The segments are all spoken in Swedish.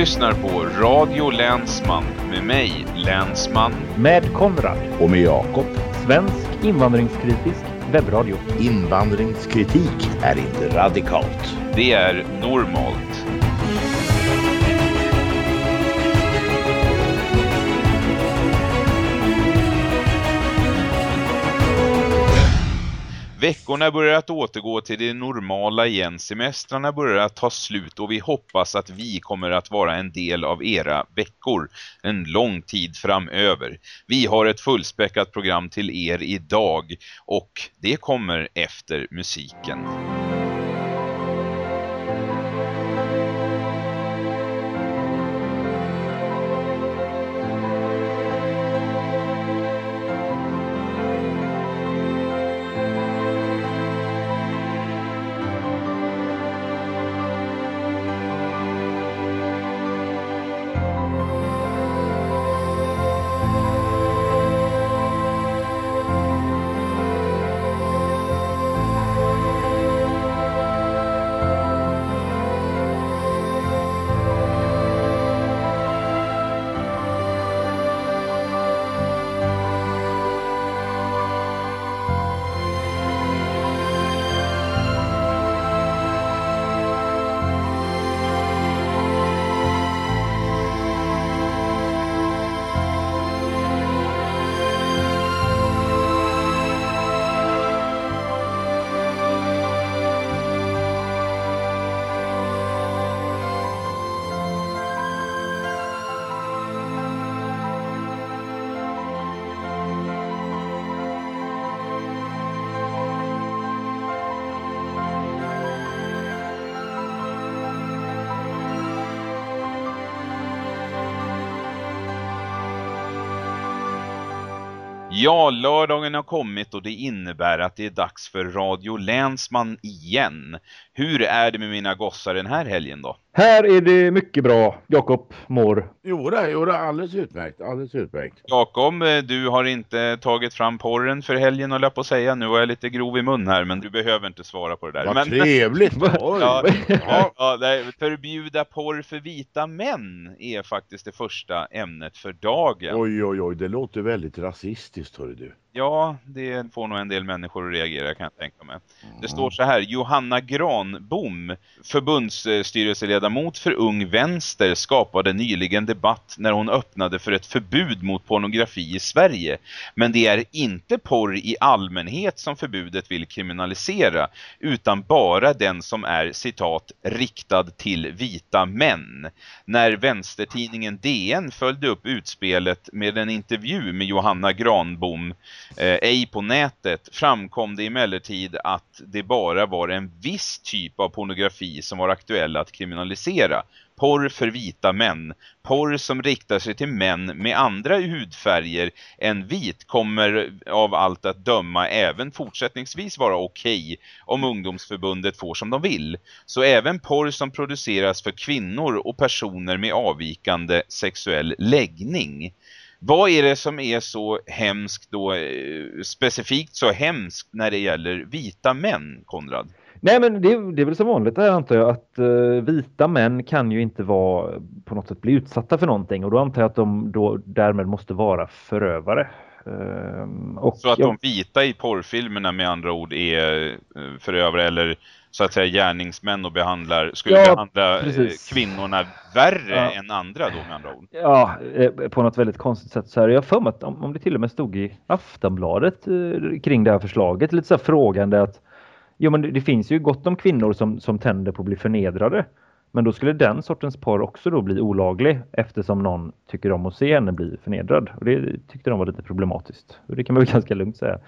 lyssnar på Radio Länsman med mig, Länsman. Med Konrad. Och med Jakob. Svensk invandringskritisk webbradio. Invandringskritik är inte radikalt. Det är normalt. Veckorna börjar att återgå till det normala igen. Semestrarna börjar att ta slut och vi hoppas att vi kommer att vara en del av era veckor en lång tid framöver. Vi har ett fullspäckat program till er idag och det kommer efter musiken. Ja, lördagen har kommit och det innebär att det är dags för Radio Länsman igen. Hur är det med mina gossar den här helgen då? Här är det mycket bra. Jakob mår. Jo, det, jo det alldeles utmärkt. Alldeles utmärkt. Jakob, eh, du har inte tagit fram porren för helgen och på att säga. Nu var jag lite grov i mun här, men du behöver inte svara på det där. Vad men... trevligt. ja, ja, ja, förbjuda porr för vita män är faktiskt det första ämnet för dagen. Oj, oj, oj. Det låter väldigt rasistiskt, hörru du. Ja, det får nog en del människor att reagera kan jag tänka mig. Mm. Det står så här, Johanna Granbom, förbundsstyrelseledamot för Ung Vänster, skapade nyligen debatt när hon öppnade för ett förbud mot pornografi i Sverige. Men det är inte porr i allmänhet som förbudet vill kriminalisera, utan bara den som är, citat, riktad till vita män. När vänstertidningen DN följde upp utspelet med en intervju med Johanna Granbom eh, ej på nätet framkom det emellertid att det bara var en viss typ av pornografi som var aktuell att kriminalisera. Porr för vita män. Porr som riktar sig till män med andra hudfärger än vit kommer av allt att döma även fortsättningsvis vara okej om ungdomsförbundet får som de vill. Så även porr som produceras för kvinnor och personer med avvikande sexuell läggning. Vad är det som är så hemskt då, eh, specifikt så hemskt när det gäller vita män, Konrad? Nej men det, det är väl som vanligt här antar jag att uh, vita män kan ju inte vara på något sätt bli utsatta för någonting och då antar jag att de då därmed måste vara förövare. Uh, och så att jag... de vita i porrfilmerna med andra ord är uh, förövare eller så att säga gärningsmän och behandlar, skulle ja, behandla eh, precis. kvinnorna värre ja. än andra då med andra ord. Ja, eh, på något väldigt konstigt sätt så här. Jag för mig att om, det till och med stod i Aftonbladet eh, kring det här förslaget, lite så här frågande att jo men det, det, finns ju gott om kvinnor som, som tänder på att bli förnedrade. Men då skulle den sortens par också då bli olaglig eftersom någon tycker om att se henne bli förnedrad. Och det tyckte de var lite problematiskt. Och det kan man väl ganska lugnt säga.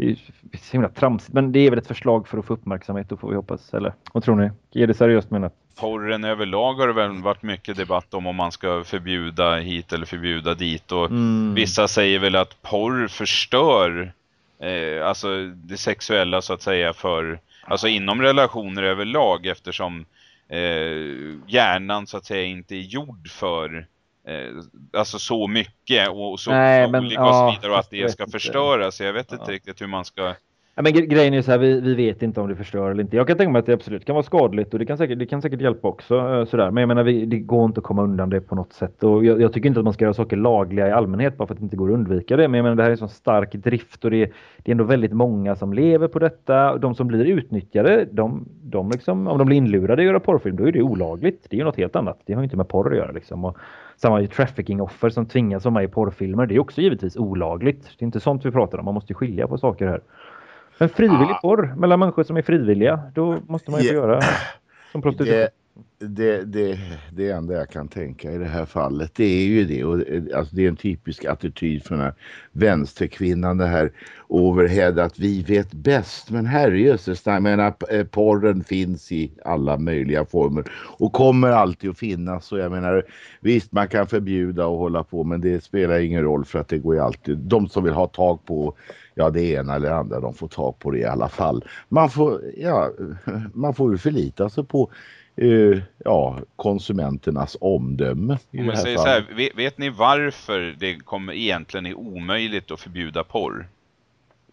Det är så himla tramsigt. Men det är väl ett förslag för att få uppmärksamhet då får vi hoppas. Eller vad tror ni? Är det seriöst menat? Porren överlag har det väl varit mycket debatt om om man ska förbjuda hit eller förbjuda dit. Och mm. vissa säger väl att porr förstör eh, alltså det sexuella så att säga för alltså inom relationer överlag eftersom eh, hjärnan så att säga inte är gjord för alltså så mycket och så, Nej, men, olika och så vidare och att det ska förstöras. Jag vet inte ja. riktigt hur man ska Ja, men gre- grejen är så här, vi, vi vet inte om det förstör eller inte. Jag kan tänka mig att det absolut kan vara skadligt och det kan säkert, det kan säkert hjälpa också. eh, Sådär. Men jag menar, vi, det går inte att komma undan det på något sätt. Och jag, jag tycker inte att man ska göra saker lagliga i allmänhet bara för att det inte går att undvika det. Men jag menar, det här är en sån stark drift och det, det är ändå väldigt många som lever på detta. De som blir utnyttjade, de, de liksom, om de blir inlurade i att göra porrfilm, då är det olagligt. Det är ju något helt annat. Det har ju inte med porr att göra. Liksom. Och samma trafficking-offer som tvingas vara med i porrfilmer, det är också givetvis olagligt. Det är inte sånt vi pratar om. Man måste skilja på saker här. Men frivillig Ah. porr mellan människor som är frivilliga, då måste man ju få Ja. göra som prostitution. Det, det, det, det enda jag kan tänka i det här fallet det är ju det. Och, eh, alltså, det är en typisk attityd från den här vänsterkvinnan det här overhead att vi vet bäst. Men herrejösses, jag menar eh, porren finns i alla möjliga former och kommer alltid att finnas. Och jag menar visst man kan förbjuda och hålla på men det spelar ingen roll för att det går ju alltid. De som vill ha tag på ja det ena eller andra de får tag på det i alla fall. Man får, ja, man får ju förlita sig på eh, ja, konsumenternas omdöme. I Om det man här säger så här, vet, vet ni varför det kommer egentligen är omöjligt att förbjuda porr?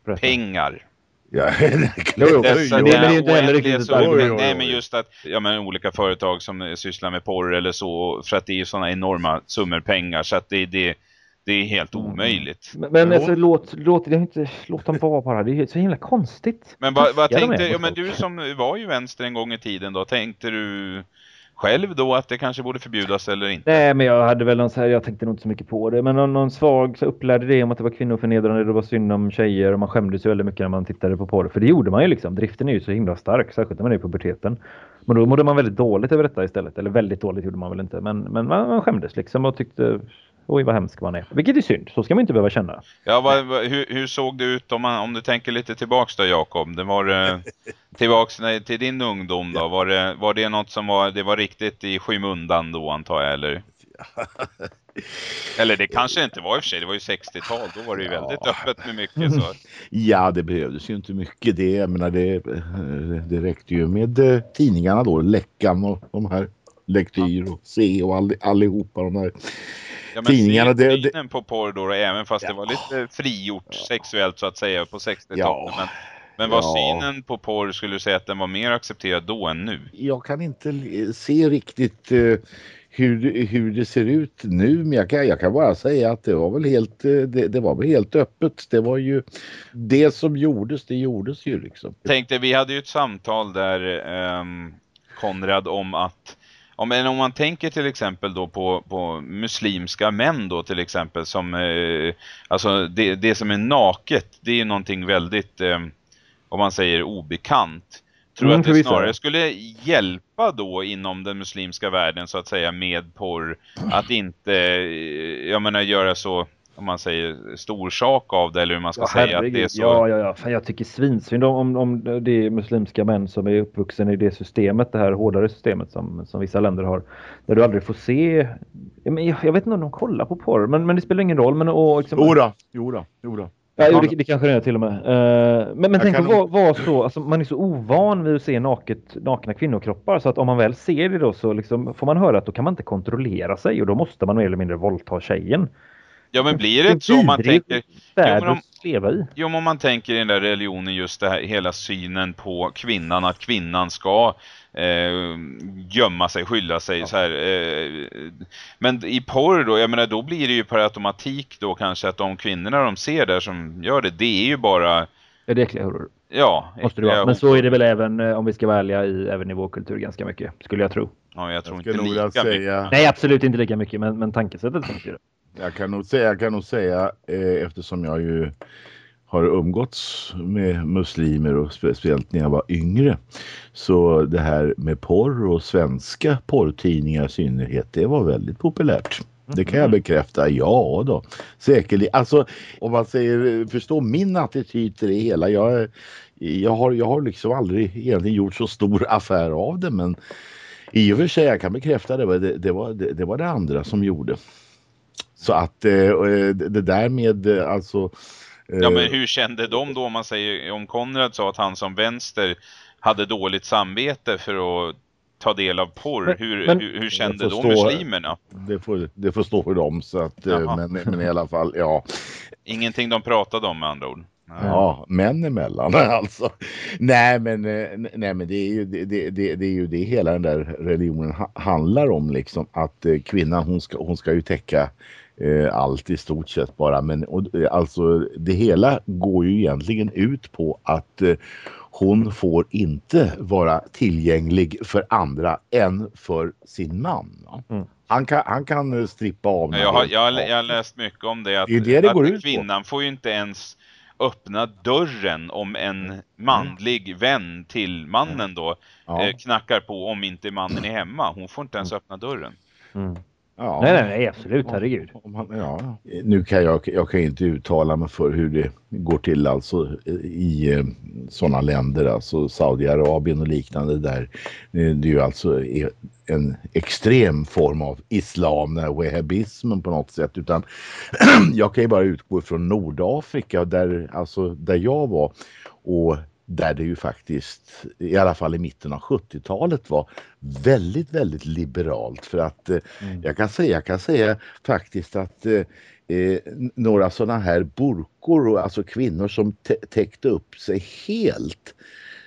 Berätta. Pengar. Ja, Jo, jo. Dessa, Men det är inte heller riktigt så-. Nej, men just att ja, men olika företag som sysslar med porr eller så, för att det är ju sådana enorma summor pengar så att det, det, det är helt Mm. omöjligt. Men, men alltså, låt, låt, inte, låt dem vara bara. Det är så himla konstigt. Men vad, vad tänkte, ja, men du som var ju vänster en gång i tiden då, tänkte du själv då att det kanske borde förbjudas eller inte? Nej, men jag hade väl någon så här, jag tänkte nog inte så mycket på det, men någon, någon svag så upplärde det om att det var kvinnoförnedrande, det var synd om tjejer och man skämdes ju väldigt mycket när man tittade på porr. För det gjorde man ju liksom. Driften är ju så himla stark, särskilt när man är i puberteten. Men då mådde man väldigt dåligt över detta istället. Eller väldigt dåligt gjorde man väl inte, men, men man, man skämdes liksom och tyckte oj vad hemsk man är. Vilket är synd, så ska man inte behöva känna. Ja, vad, vad, hur, hur såg det ut om, man, om du tänker lite tillbaks då Jakob? Det var eh, tillbaks när- till din ungdom då. Var det, var det något som var, det var riktigt i skymundan då antar jag eller? Eller det kanske inte var i och för sig, det var ju 60-tal, då var det ju väldigt Ja. öppet med mycket så. Ja, det behövdes ju inte mycket det. Jag menar, det, det räckte ju med eh, tidningarna då, Läckan och de här Lektyr och C och all, allihopa de här. Ja, Tidningarna, det- det- på porr då, även fast det var lite frigjort sexuellt så att säga på 60-talet. Ja. Men, men var Ja. synen på porr, skulle du säga att den var mer accepterad då än nu? Jag kan inte se riktigt eh, hur, hur det ser ut nu, men jag kan, jag kan bara säga att det var väl helt, eh, det, det var väl helt öppet. Det var ju det som gjordes, det gjordes ju liksom. tänkte, vi hade ju ett samtal där ehm, Konrad om att om, men om man tänker till exempel då på, på muslimska män då till exempel som eh, alltså det, det som är naket det är ju någonting väldigt eh, om man säger obekant. Tror Mm, att det snarare skulle hjälpa då inom den muslimska världen så att säga med porr? Att inte eh, jag menar göra så om man säger stor sak av det eller hur man ska säga att det är så Ja, ja, ja. Fan, jag tycker svinsynd om, om, om det är muslimska män som är uppvuxen i det systemet, det här hårdare systemet som, som vissa länder har. Där du aldrig får se... Ja, men jag, jag vet inte om de kollar på porr, men, men det spelar ingen roll. Men, och, liksom, Jodå, jodå, jodå. Ja, jo, det, det kanske det är till och med. Eh, men men Jag tänk kan att vara, vara så, alltså, man är så ovan vid att se naket, nakna kvinnokroppar så att om man väl ser det då så liksom, får man höra att då kan man inte kontrollera sig och då måste man mer eller mindre våldta tjejen. Ja men blir det så om man tänker Jo, men om- att leva i. Jo, om man tänker i den där religionen just det här, hela synen på kvinnan, att kvinnan ska eh, gömma sig, skylla sig så här. Eh, men i porr då, jag menar då blir det ju per automatik då kanske att de kvinnorna de ser där som gör det, det är ju bara, Ja, det är äckliga horor. ja. Måste det vara. Men så är det väl även eh, om vi ska vara ärliga i, även i vår kultur ganska mycket, skulle jag tro. Ja, jag tror Jag inte lika mycket. säga, Nej, absolut inte lika mycket, men, men tankesättet finns ju. Jag kan nog säga, jag kan nog säga eh, eftersom jag ju har umgåtts med muslimer och speciellt när jag var yngre. Så det här med porr och svenska porrtidningar i synnerhet, det var väldigt populärt. Det kan jag bekräfta, ja då. Säkerligen. Alltså om man säger, förstå min attityd till det hela. Jag, jag, har, jag har liksom aldrig egentligen gjort så stor affär av det men i och för sig, jag kan bekräfta det, det, det, var, det, det var det andra som gjorde. Så att eh, det det där med eh, alltså Ja, men eh, hur kände de då om man säger, om Konrad sa att han som vänster hade dåligt samvete för att ta del av porr, Men- hur, men- hur, hur kände då förstår. muslimerna? det, får, det får stå för dem så att, eh, men, men i alla fall, ja. Ingenting de pratade om med andra ord. Nej. Ja, män emellan alltså. Nej men, eh, nej, men det, är ju, det, det, det, är ju det hela den där religionen handlar om liksom. Att eh, kvinnan hon ska, hon ska ju täcka eh, allt i stort sett bara. Men och, eh, alltså det hela går ju egentligen ut på att eh, hon får inte vara tillgänglig för andra än för sin man. Mm. Han, kan, han kan strippa av. Jag har, jag, jag har läst mycket om det. Att, det, det, det att kvinnan får ju inte ens öppna dörren om en manlig mm. vän till mannen då ja. eh, knackar på om inte mannen är hemma. Hon får inte ens mm. öppna dörren. Mm. Ja. Nej, nej, nej, absolut, herregud. Ja. Nu kan jag, jag kan inte uttala mig för hur det går till alltså i eh, sådana länder, alltså Saudiarabien och liknande där. Det är ju alltså en extrem form av islam, wahhabismen på något sätt. Utan jag kan ju bara utgå från Nordafrika där, alltså, där jag var. Och där det ju faktiskt, i alla fall i mitten av 70-talet var väldigt, väldigt liberalt. För att eh, mm. jag, kan säga, jag kan säga faktiskt att eh, eh några sådana här burkor, alltså kvinnor som täckte upp sig helt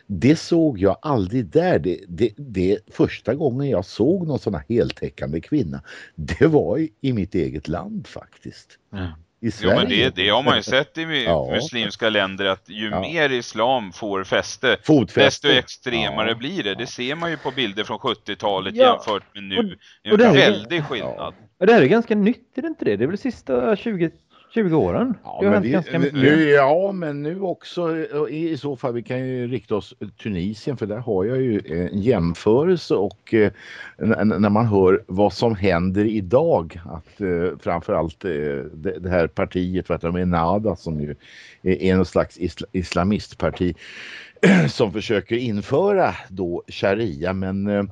det såg jag aldrig där. Det, det, det, första gången jag såg någon sån här heltäckande kvinna, det var i, i mitt eget land faktiskt. Mm i Sverige. Jo, men det, det har man ju sett i ja. muslimska länder att ju ja. mer islam får fäste, Fotfäste. desto extremare ja. blir det. Det ser man ju på bilder från 70-talet jämfört med nu. Och, och det är en väldig skillnad. Och det här är ganska nytt, är det inte det? Det är väl sista 20 20 åren. Ja, men, vi, nu, ja men nu också i så fall vi kan ju rikta oss Tunisien för där har jag ju en jämförelse och eh, när man hör vad som händer idag att eh, framförallt eh, det, det, här partiet de är Nada som ju är en slags isla, islamistparti som försöker införa då sharia men eh, Eh,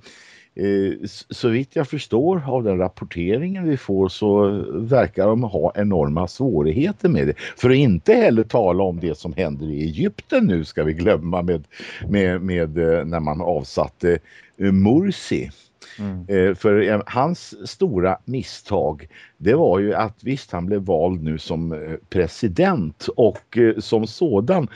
så vitt jag förstår av den rapporteringen vi får så verkar de ha enorma svårigheter med det. För att inte heller tala om det som händer i Egypten nu ska vi glömma med, med, med eh, när man avsatte eh, Mursi. Mm. För hans stora misstag det var ju att visst han blev vald nu som president och som sådan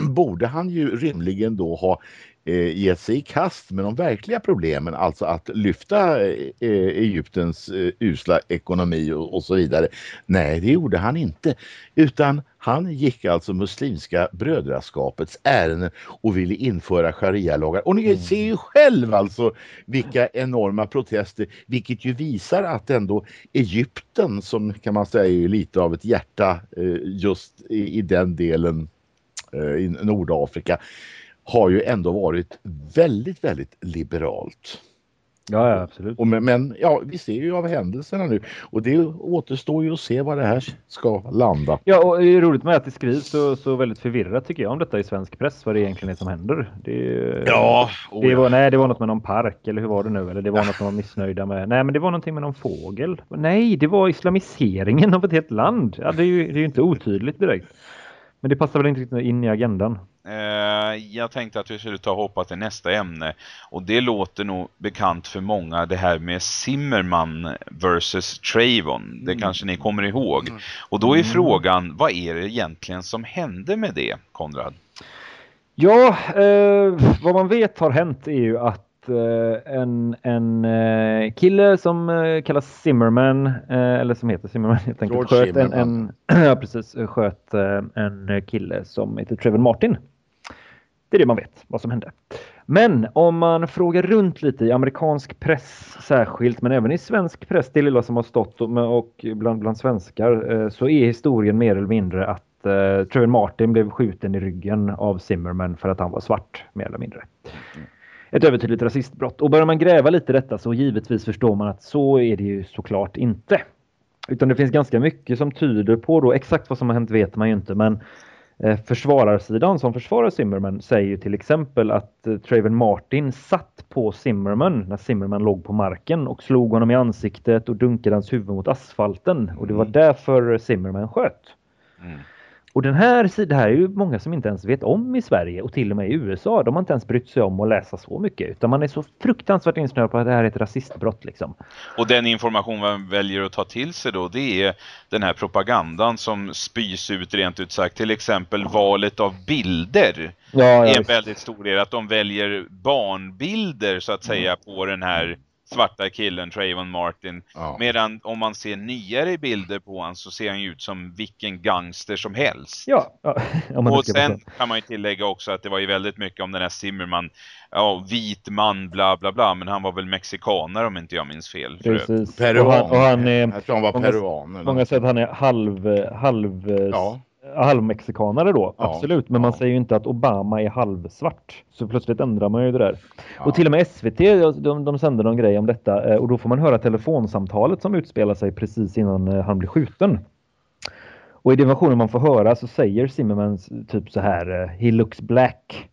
borde han ju rimligen då ha eh, gett sig i kast med de verkliga problemen, alltså att lyfta eh, Egyptens eh, usla ekonomi och, och, så vidare. Nej, det gjorde han inte, utan han gick alltså muslimska brödraskapets ärenden och ville införa sharia-lagar. Och ni mm. ser ju själv alltså vilka enorma protester, vilket ju visar att ändå Egypten, som kan man säga är lite av ett hjärta eh, just i, i den delen eh, i Nordafrika, har ju ändå varit väldigt, väldigt liberalt. Ja, ja absolut. Och men, men, ja, vi ser ju av händelserna nu och det återstår ju att se var det här ska landa. Ja, och det är roligt med att det skrivs så, så väldigt förvirrat tycker jag om detta i svensk press, vad det egentligen är som händer. Det, ja, oh, det var, nej, det var något med någon park eller hur var det nu? Eller det var ja. något som var missnöjda med. Nej, men det var någonting med någon fågel. Nej, det var islamiseringen av ett helt land. Ja, det är ju, det är ju inte otydligt direkt. Men det passar väl inte riktigt in i agendan. Eh, jag tänkte att vi skulle ta och hoppa till nästa ämne. Och det låter nog bekant för många, det här med Zimmerman versus Trayvon. Det mm. kanske ni kommer ihåg. Mm. Och då är mm. frågan, vad är det egentligen som hände med det, Konrad? Ja, eh, vad man vet har hänt är ju att Eh, en, en eh, kille som eh, kallas Zimmerman, eller som heter Zimmerman helt enkelt, sköt en, en, ja, precis, sköt en kille som heter Trevor Martin. Det är det man vet, vad som hände. Men om man frågar runt lite i amerikansk press särskilt, men även i svensk press, det lilla som har stått och bland, bland svenskar, eh, så är historien mer eller mindre att eh, Trevor Martin blev skjuten i ryggen av Zimmerman för att han var svart, mer eller mindre. Ett övertydligt rasistbrott. Och börjar man gräva lite i detta så givetvis förstår man att så är det ju såklart inte. Utan det finns ganska mycket som tyder på då, exakt vad som har hänt vet man ju inte, men försvararsidan som försvarar Zimmerman säger ju till exempel att eh, Traven Martin satt på Zimmerman när Zimmerman låg på marken och slog honom i ansiktet och dunkade hans huvud mot asfalten och det var mm. därför Zimmerman sköt. Mm. Och den här, det här är ju många som inte ens vet om i Sverige och till och med i USA. De har inte ens brytt sig om att läsa så mycket utan man är så fruktansvärt insnöad på att det här är ett rasistbrott liksom. Och den information man väljer att ta till sig då det är den här propagandan som spys ut rent ut sagt. Till exempel valet av bilder ja, ja, är en väldigt stor del. Att de väljer barnbilder så att säga mm. på den här svarta killen Trayvon Martin. Ja. Medan om man ser nyare bilder på honom så ser han ut som vilken gangster som helst. Ja. ja och sen kan man ju tillägga också att det var ju väldigt mycket om den här Zimmerman. Ja, vit man, bla bla bla. Men han var väl mexikaner om inte jag minns fel. Precis. Peruan. Och han, och han, jag tror han var peruan. Många säger att han är halv, halv ja halvmexikanare då, ja, absolut. Men ja. man säger ju inte att Obama är halvsvart. Så plötsligt ändrar man ju det där. Ja. Och till och med SVT, de, de sänder någon grej om detta. Eh, och då får man höra telefonsamtalet som utspelar sig precis innan eh, han blir skjuten. Och i den versionen man får höra så säger Zimmerman typ så här eh, He looks black.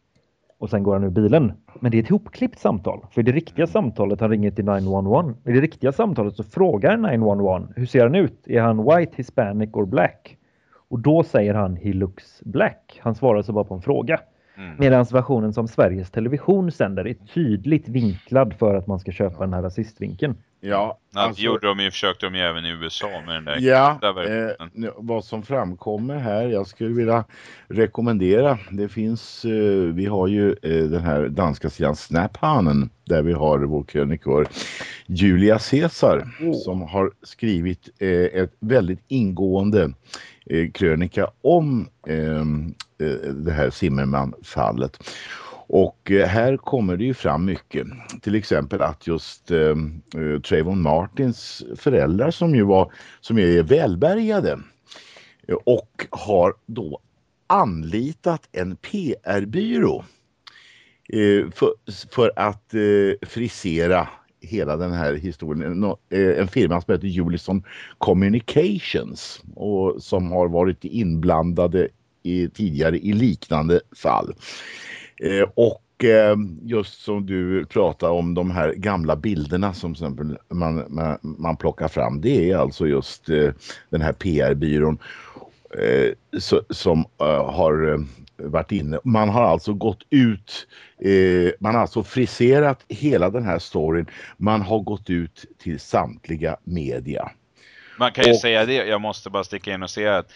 Och sen går han ur bilen. Men det är ett hopklippt samtal. För i det riktiga samtalet han ringer till 911. I det riktiga samtalet så frågar 911 hur ser han ut? Är han white, hispanic or black? Och då säger han he looks black. Han svarar så bara på en fråga. Mm. Medan versionen som Sveriges Television sänder är tydligt vinklad för att man ska köpa den här rasistvinkeln. Ja, alltså, det gjorde de ju, försökte de ju även i USA med den där. Ja, eh, vad som framkommer här, jag skulle vilja rekommendera, det finns, eh, vi har ju eh, den här danska sidan Snaphanen där vi har vår krönikör Julia Caesar oh. som har skrivit eh, ett väldigt ingående eh, krönika om ehm, eh, det här Zimmerman-fallet. Och eh, här kommer det ju fram mycket. Till exempel att just ehm, eh, Trayvon Martins föräldrar som ju var som är välbärgade eh, och har då anlitat en PR-byrå eh, för, för, att eh, frisera hela den här historien. Eh, en firma som heter Julison Communications och som har varit inblandade i, tidigare i liknande fall. Eh, och eh, just som du pratar om de här gamla bilderna som exempel man, man, man plockar fram. Det är alltså just eh, den här PR-byrån som har varit inne. Man har alltså gått ut, man har alltså friserat hela den här storyn. Man har gått ut till samtliga media. Man kan ju och, säga det, jag måste bara sticka in och säga att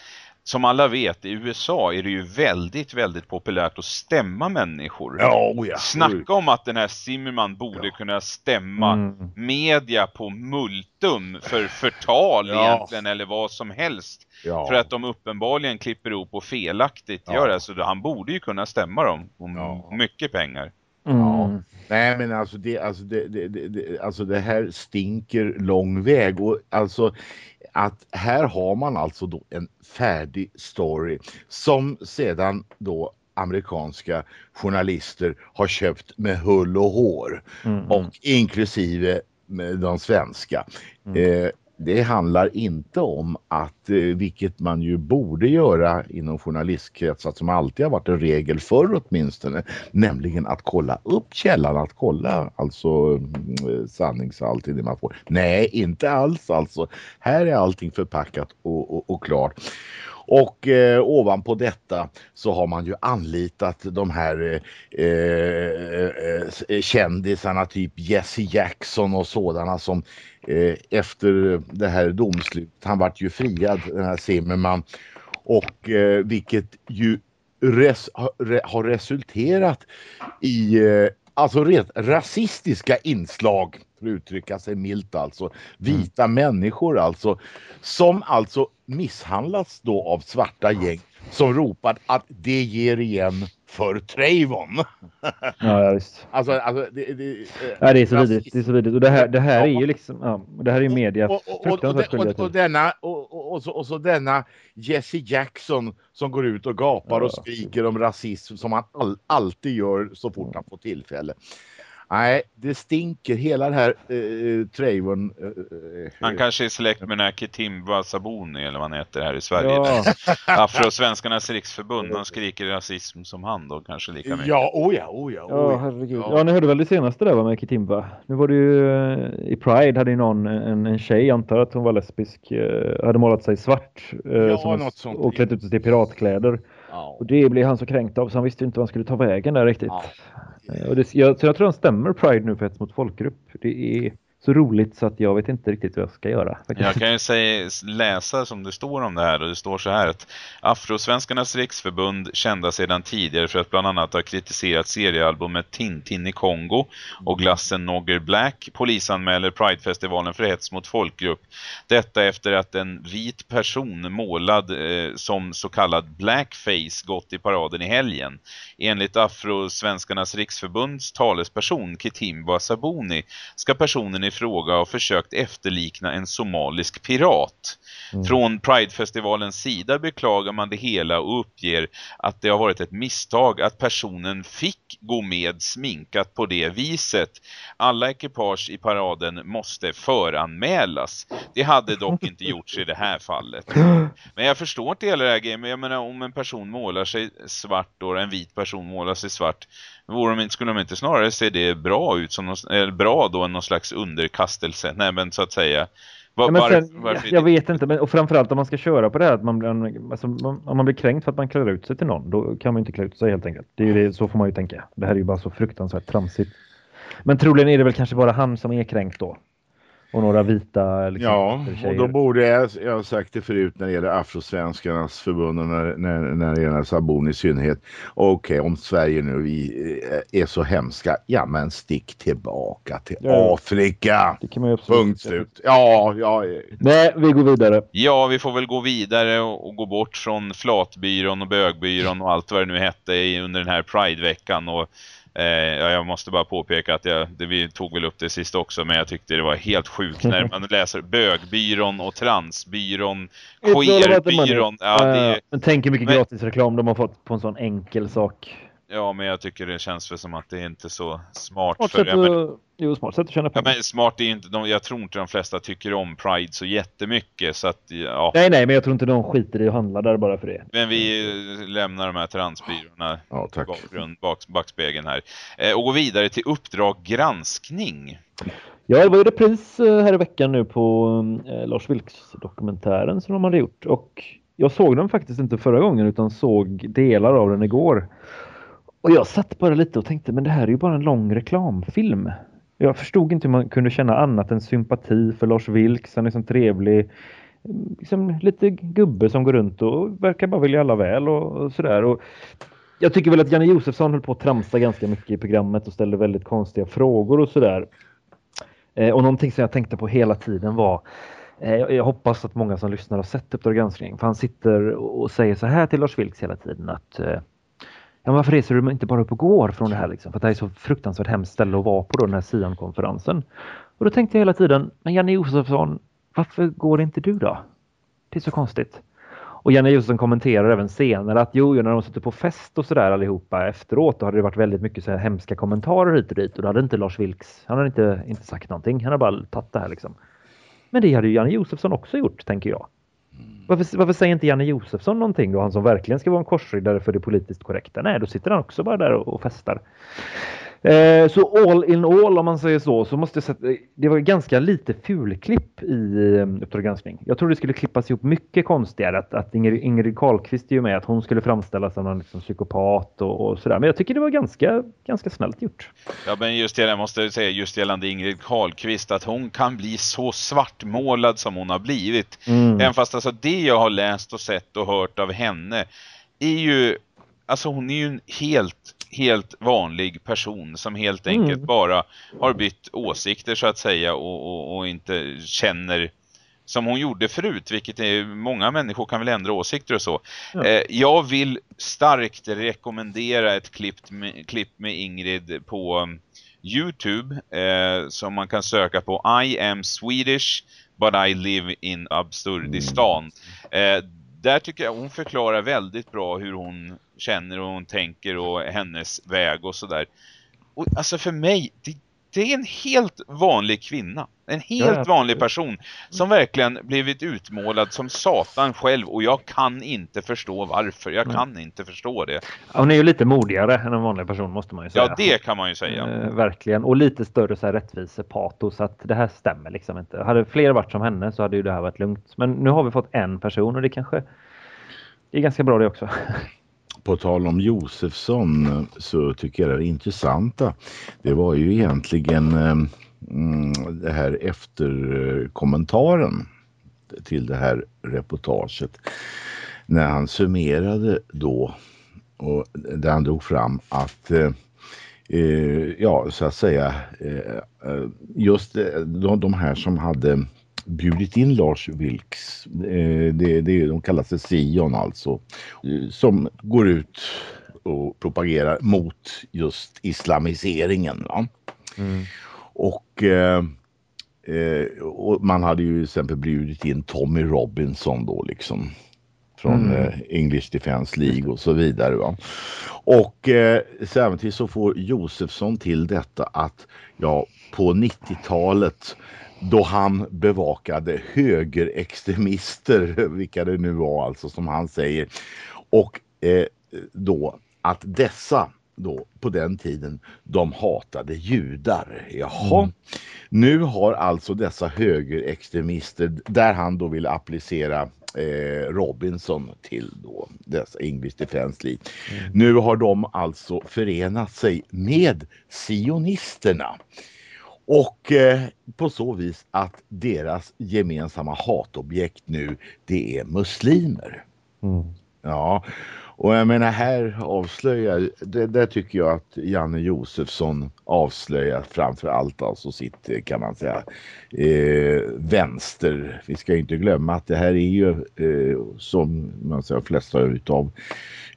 som alla vet, i USA är det ju väldigt, väldigt populärt att stämma människor. Ja, oh ja. Snacka om att den här Zimmerman borde ja. kunna stämma mm. media på multum för förtal ja. egentligen, eller vad som helst. Ja. För att de uppenbarligen klipper ihop och felaktigt ja. gör det. Så han borde ju kunna stämma dem om mycket pengar. Mm. Ja. Nej men alltså det, alltså det, det, det, alltså det här stinker lång väg och alltså att här har man alltså då en färdig story som sedan då amerikanska journalister har köpt med hull och hår mm. och inklusive de svenska. Mm. Eh, det handlar inte om att, eh, vilket man ju borde göra inom journalistkretsar som alltid har varit en regel förr åtminstone, nämligen att kolla upp källan, att kolla alltså mm, sanningshalt i det man får. Nej, inte alls alltså. Här är allting förpackat och, och, och klart. Och eh, ovanpå detta så har man ju anlitat de här eh, eh, eh, kändisarna typ Jesse Jackson och sådana som eh, efter det här domslutet, han vart ju friad den här Zimmerman. Och eh, vilket ju res, har resulterat i eh, alltså rent rasistiska inslag för att uttrycka sig milt alltså. Vita mm. människor alltså som alltså misshandlats då av svarta gäng som ropar att det ger igen för Trayvon. Ja, visst. Alltså, alltså det, det, ja, det är så vidrigt. Det är så vidrigt. Och det här, det här är ju liksom, ja, det här är media och, och, och, och, och, och, denna, och, och, så, och så denna Jesse Jackson som går ut och gapar ja. och skriker om rasism som han all, alltid gör så fort han får tillfälle. Nej, det stinker hela det här uh, Trayvon. Uh, han kanske är släkt med den här Kitimba Sabuni eller vad han heter här i Sverige. Ja. Afrosvenskarnas riksförbund, de skriker rasism som han då kanske lika mycket. Ja, oh ja, oh ja. Oh ja, herregud. Ja. ja, ni hörde väl det senaste där med Kitimba. Nu var det ju i Pride hade ju någon, en, en tjej, antar att hon var lesbisk, hade målat sig svart. Ja, som, något sånt. Och klätt ut sig till piratkläder. Ja. Och det blev han så kränkt av så han visste inte vad han skulle ta vägen där riktigt. Ja. Eh, och det, jag, så jag tror han stämmer Pride nu för hets mot folkgrupp. Det är så roligt så att jag vet inte riktigt vad jag ska göra. Jag kan ju säga, läsa som det står om det här och det står så här att Afrosvenskarnas riksförbund kända sedan tidigare för att bland annat ha kritiserat seriealbumet Tintin i Kongo och glassen Nogger Black polisanmäler Pridefestivalen för hets mot folkgrupp. Detta efter att en vit person målad eh, som så kallad blackface gått i paraden i helgen. Enligt Afrosvenskarnas riksförbunds talesperson Kitimba Sabuni ska personen i fråga och försökt efterlikna en somalisk pirat. Mm. Från Pride-festivalens sida beklagar man det hela och uppger att det har varit ett misstag att personen fick gå med sminkat på det viset. Alla ekipage i paraden måste föranmälas. Det hade dock inte gjorts i det här fallet. Men jag förstår inte hela det här grejen. Jag menar om en person målar sig svart och en vit person målar sig svart Vore de, skulle de inte snarare se det bra ut som någon, bra då än någon slags underkastelse? Nej men så att säga. Var, ja, sen, var, jag vet inte, men och framförallt om man ska köra på det här att man, alltså, om man blir kränkt för att man klär ut sig till någon, då kan man inte klä ut sig helt enkelt. Det är det, så får man ju tänka. Det här är ju bara så fruktansvärt tramsigt. Men troligen är det väl kanske bara han som är kränkt då och några vita liksom, Ja, och då borde jag, jag har sagt det förut när det gäller Afrosvenskarnas förbund och när, när, när det gäller Sabon i synnerhet. Okej, okay, om Sverige nu vi eh, är så hemska, ja men stick tillbaka till ja. Afrika. Det kan man Punkt slut. Ja, ja. Nej, vi går vidare. Ja, vi får väl gå vidare och, och gå bort från flatbyrån och bögbyrån och allt vad det nu hette under den här Pride-veckan och Eh, jag måste bara påpeka att jag, det, vi tog väl upp det sist också men jag tyckte det var helt sjukt när man läser bögbyrån och transbyrån, queerbyrån. Ja, det, men tänk hur mycket men, gratis reklam de har fått på en sån enkel sak. Ja, men jag tycker det känns väl som att det är inte så smart. smart för, jo, smart sätt att tjäna pengar. Ja, men smart är inte, de, jag tror inte de flesta tycker om Pride så jättemycket. Så att, ja. Nej, nej, men jag tror inte de skiter i att handla där bara för det. Men vi lämnar de här transbyråerna ja, tack. bakgrund, bak, backspegeln här. Eh, och går vidare till Uppdrag granskning. Ja, det var ju repris eh, här i veckan nu på eh, Lars Vilks dokumentären som de hade gjort. Och jag såg den faktiskt inte förra gången utan såg delar av den igår. Och jag satt bara lite och tänkte, men det här är ju bara en lång reklamfilm. Jag förstod inte hur man kunde känna annat än sympati för Lars Vilks. Han är så trevlig, liksom lite gubbe som går runt och verkar bara vilja alla väl och, och sådär. Och jag tycker väl att Janne Josefsson höll på att tramsa ganska mycket i programmet och ställde väldigt konstiga frågor och sådär. Eh, och någonting som jag tänkte på hela tiden var eh, jag hoppas att många som lyssnar har sett Uppdrag granskning. För han sitter och säger så här till Lars Vilks hela tiden att eh, ja, varför reser du inte bara upp och går från det här? Liksom? För det här är så fruktansvärt hemskt ställe att vara på då, den här Sion-konferensen. Och då tänkte jag hela tiden, men Janne Josefsson, varför går inte du då? Det är så konstigt. Och Janne Josefsson kommenterar även senare att jo, när de sitter på fest och sådär allihopa efteråt, då hade det varit väldigt mycket så här hemska kommentarer hit och dit. Och då hade inte Lars Vilks, han hade inte, inte sagt någonting. Han hade bara tagit det här liksom. Men det hade ju Janne Josefsson också gjort, tänker jag. Varför, varför, säger inte Janne Josefsson någonting då? Han som verkligen ska vara en korsriddare för det politiskt korrekta. Nej, då sitter han också bara där och, och festar. Eh, så all in all om man säger så, så måste jag säga det var ganska lite fulklipp i eh, Uppdrag granskning. Jag tror det skulle klippas ihop mycket konstigare att, att Ingrid, Ingrid Carlqvist är ju med att hon skulle framställas som en liksom, psykopat och, och, sådär. Men jag tycker det var ganska, ganska snällt gjort. Ja, men just det, jag måste säga just gällande Ingrid Carlqvist att hon kan bli så svartmålad som hon har blivit. Mm. Även fast alltså det jag har läst och sett och hört av henne är ju, alltså hon är ju en helt helt vanlig person som helt enkelt mm. bara har bytt åsikter så att säga och, och, och, inte känner som hon gjorde förut, vilket är, många människor kan väl ändra åsikter och så. Ja. Eh, jag vill starkt rekommendera ett klipp med, klipp med Ingrid på um, Youtube eh, som man kan söka på I am Swedish but I live in Absurdistan. Mm. Eh, där tycker jag hon förklarar väldigt bra hur hon känner och hon tänker och hennes väg och sådär. och alltså för mig, det, det är en helt vanlig kvinna. En helt Ja. vanlig person som verkligen blivit utmålad som satan själv och jag kan inte förstå varför. Jag kan inte förstå det. Hon är ju lite modigare än en vanlig person måste man ju säga. Ja, det kan man ju säga. Eh, verkligen. Och lite större så här rättvisepatos att det här stämmer liksom inte. Hade fler varit som henne så hade ju det här varit lugnt. Men nu har vi fått en person och det kanske det är ganska bra det också. På tal om Josefsson så tycker jag det intressanta det var ju egentligen eh, mm, det här efterkommentaren till det här reportaget. När han summerade då och där han drog fram att eh, eh ja så att säga eh, eh just eh, de, de här som hade bjudit in Lars Vilks, eh, det, det, de kallas för Sion alltså, eh, som går ut och propagerar mot just islamiseringen. Va? Och, eh, och man hade ju till exempel bjudit in Tommy Robinson då liksom från Mm. English Defence League och så vidare. Va? Och eh, samtidigt så får Josefsson till detta att ja, på 90-talet då han bevakade högerextremister, vilka det nu var alltså som han säger. Och eh, då att dessa då på den tiden de hatade judar. Jaha. Mm. Nu har alltså dessa högerextremister där han då vill applicera eh, Robinson till då dessa English Defence League. Nu har de alltså förenat sig med sionisterna. Och eh, på så vis att deras gemensamma hatobjekt nu det är muslimer. Mm. Ja, och jag menar här avslöjar, det, där tycker jag att Janne Josefsson avslöjar framför allt alltså sitt eh, kan man säga eh, vänster. Vi ska inte glömma att det här är ju eh, som man säger flesta utav,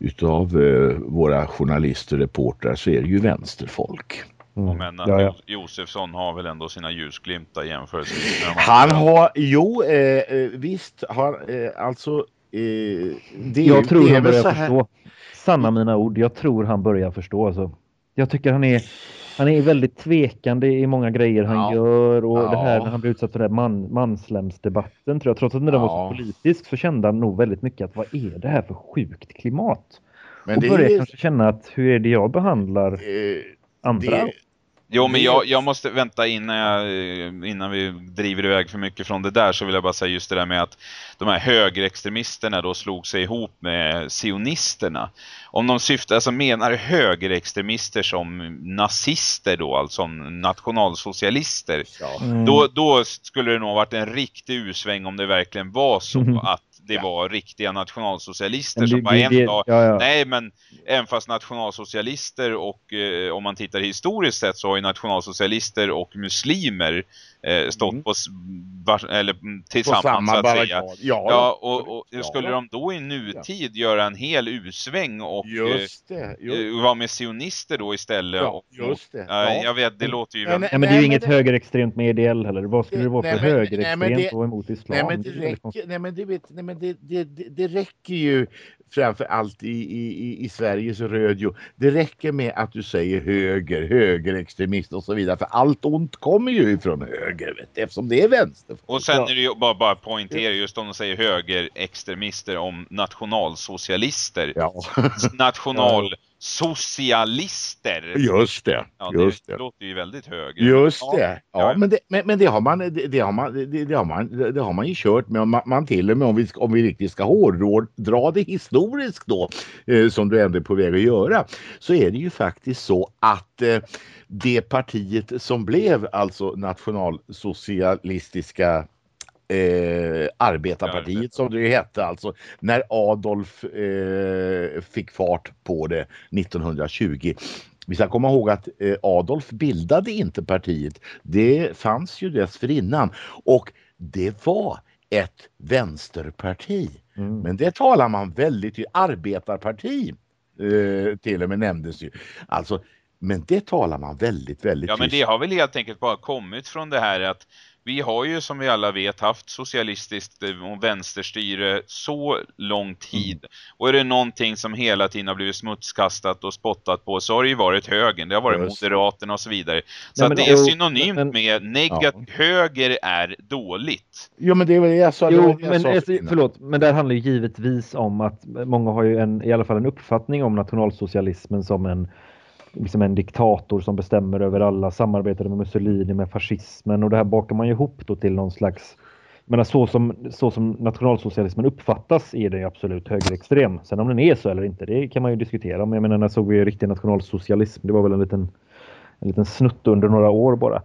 utav eh, våra journalister och reportrar så är det ju vänsterfolk. Mm. Men att Ja, ja. Josefsson har väl ändå sina ljusglimtar jämfört med de Han har, jo eh, eh, visst har eh, alltså eh, det, Jag tror det han börjar förstå. Sanna mina ord. Jag tror han börjar förstå. Alltså. Jag tycker han är, han är väldigt tvekande i många grejer han Ja. gör. Och det här när han blev utsatt för den här man, manslämsdebatten. Tror jag. Trots att den var så politisk så kände han nog väldigt mycket att vad är det här för sjukt klimat? Men och det börjar är, kanske känna att hur är det jag behandlar eh, andra? det, Jo, men jag, jag måste vänta innan, jag, innan vi driver iväg för mycket från det där så vill jag bara säga just det där med att de här högerextremisterna då slog sig ihop med sionisterna. Om de syftar, alltså menar högerextremister som nazister då, alltså som nationalsocialister, ja. Mm. då, då skulle det nog ha varit en riktig usväng om det verkligen var så Mhm. att det Ja. var riktiga nationalsocialister Men som det- bara det- en det- dag ja, ja. Nej, men även fast nationalsocialister och eh, om man tittar historiskt sett så har ju nationalsocialister och muslimer eh, stått Mm. på, eller mm, På tillsammans så samma att säga. Ja, Ja, och, och Ja. skulle de då i nutid göra en hel usväng och just det. Just, eh, vara med sionister då istället? ja, och, just det. Ja, Ja. Jag vet, det låter ju Nej, väldigt... Ja, men det är ju Nej, inget det- högerextremt med EDL heller. Vad skulle det vara Nej, för nej, högerextremt vara emot islam? Nej men det räcker, nej, men det, vet, nej, men det, det, det, det räcker ju framför allt i, i, i- i Sveriges radio. Det räcker med att du säger höger, högerextremist och så vidare. För allt ont kommer ju ifrån höger vet, du, eftersom det är vänster. Och sen är det ju bara, bara poängtera just om de säger högerextremister om nationalsocialister. Ja, Nationalsocialister. just det. Ja, just det det. låter ju väldigt höger. Just Ja. det. Ja, men, det, men, men det har man, det, det har man, det, det har man, det har man ju kört med. Man, man till och med om vi, om vi riktigt ska hårdra det historiskt då, eh, som du ändå är på väg att göra, så är det ju faktiskt så att eh, det partiet som blev alltså nationalsocialistiska Eh, arbetarpartiet som det ju hette alltså när Adolf eh, fick fart på det 1920 vi ska komma ihåg att eh, Adolf bildade inte partiet. Det fanns ju dessförinnan och det var ett vänsterparti. Mm. Men det talar man väldigt i arbetarparti eh, till och med nämndes ju. Alltså, men det talar man väldigt, väldigt Ja, men det har väl helt enkelt bara kommit från det här att vi har ju som vi alla vet haft socialistiskt eh, och vänsterstyre så lång tid. Mm. Och är det någonting som hela tiden har blivit smutskastat och spottat på så har det ju varit högern. Det har varit Just. Moderaterna och så vidare. Så Nej, det är synonymt men, med negativt. Ja. Höger är dåligt. Jo men det är väl jag sa. Jo men sa alltså, förlåt. Men där handlar ju givetvis om att många har ju en, i alla fall en uppfattning om nationalsocialismen som en liksom en diktator som bestämmer över alla, samarbetade med Mussolini, med fascismen och det här bakar man ju ihop då till någon slags men så som, så som nationalsocialismen uppfattas är den absolut högerextrem. Sen om den är så eller inte, det kan man ju diskutera. Men jag menar, när såg vi riktig nationalsocialism? Det var väl en liten, en liten snutt under några år bara.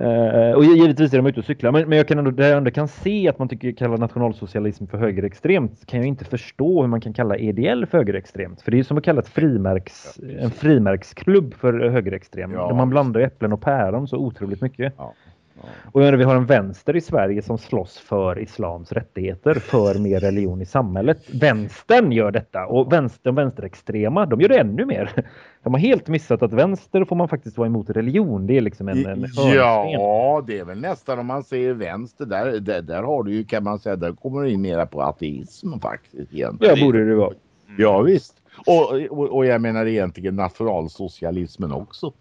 Uh, och givetvis är de ute och cyklar, men, men jag kan ändå, där jag ändå kan se att man tycker kalla nationalsocialism för högerextremt kan jag inte förstå hur man kan kalla EDL för högerextremt. För det är som att kalla ett frimärks, en frimärksklubb för högerextrem. Ja. Man blandar äpplen och päron så otroligt mycket. Ja. Och menar, vi har en vänster i Sverige som slåss för islams rättigheter, för mer religion i samhället. Vänstern gör detta och de vänsterextrema, de gör det ännu mer. De har helt missat att vänster får man faktiskt vara emot religion. Det är liksom en, en Ja, det är väl nästan om man säger vänster, där, där, där har du ju kan man säga, där kommer du in mera på ateism faktiskt. Egentligen. Ja, borde det vara. Ja, visst. Och, och, och jag menar egentligen nationalsocialismen också.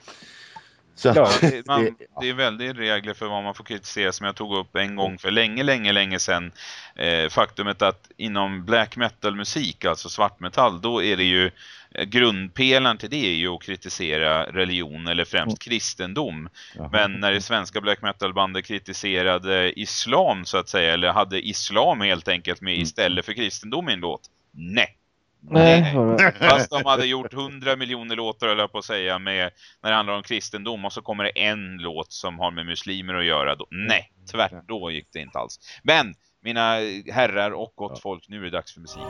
Så ja, det, man, det är väldigt regler för vad man får kritisera som jag tog upp en gång för länge, länge, länge sedan. Eh, faktumet att inom black metal musik, alltså svartmetall, då är det ju eh, grundpelaren till det är ju att kritisera religion eller främst mm. kristendom. Jaha. Men när det svenska black metal bandet kritiserade islam så att säga, eller hade islam helt enkelt med mm. istället för kristendom i en låt, nej. Nej. Fast de hade gjort hundra miljoner låtar eller på att säga med när det handlar om kristendom och så kommer det en låt som har med muslimer att göra. Då, nej, tvärt då gick det inte alls. Men mina herrar och gott folk, nu är det dags för musik.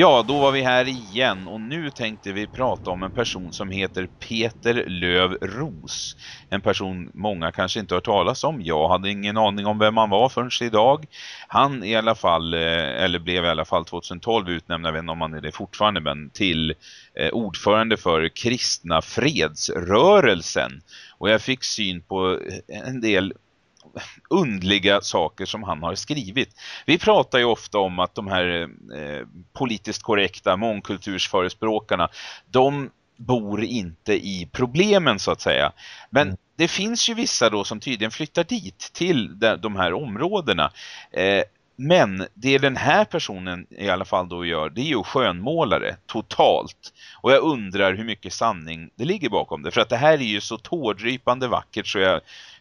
Ja, då var vi här igen och nu tänkte vi prata om en person som heter Peter Lövros. En person många kanske inte har hört talas om. Jag hade ingen aning om vem han var förrän idag. Han i alla fall, eh, eller blev i alla fall 2012 utnämnd, jag vet inte om han är det fortfarande, men till eh, ordförande för kristna fredsrörelsen. Och jag fick syn på en del undliga saker som han har skrivit. Vi pratar ju ofta om att de här eh, politiskt korrekta mångkultursförespråkarna, de bor inte i problemen så att säga. Men mm. det finns ju vissa då som tydligen flyttar dit till de, här områdena. Eh, men det den här personen i alla fall då gör, det är ju skönmålare totalt. Och jag undrar hur mycket sanning det ligger bakom det. För att det här är ju så tårdrypande vackert så jag